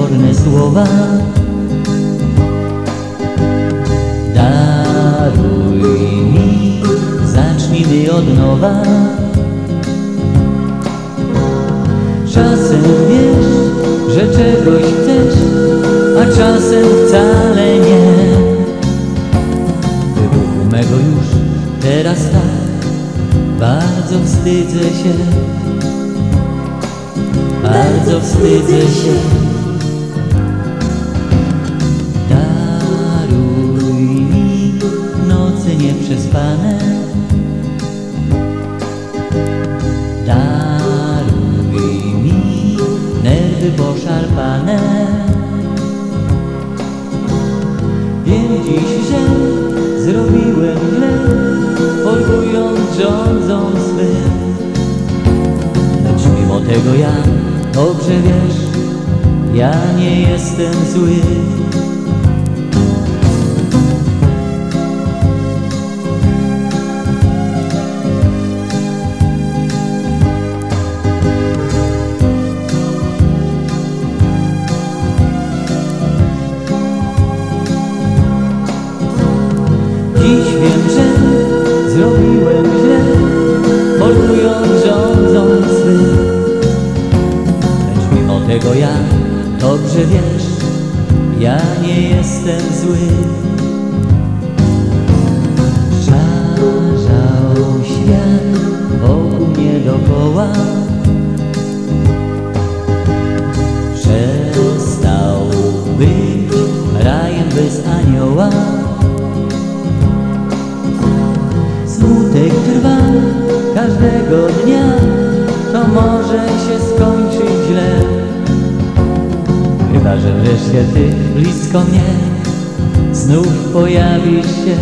pokorne słowa. Daruj mi, zacznijmy od nowa. Czasem wiesz, że czegoś chcesz, a czasem wcale nie. Wybuchu mego już teraz tak, bardzo wstydzę się. Bardzo wstydzę się. Poszarpane. Wiem dziś, że zrobiłem źle, folgując rządzą swym. Lecz mimo tego ja dobrze wiesz, ja nie jestem zły. Zrobiłem źle, folgując rządzą swym. Lecz mimo tego ja dobrze wiesz, ja nie jestem zły. Szarzał świat wokół mnie dokoła. Przestał być rajem bez anioła. Każdego dnia, to może się skończyć źle. Chyba, że wreszcie ty blisko mnie znów pojawisz się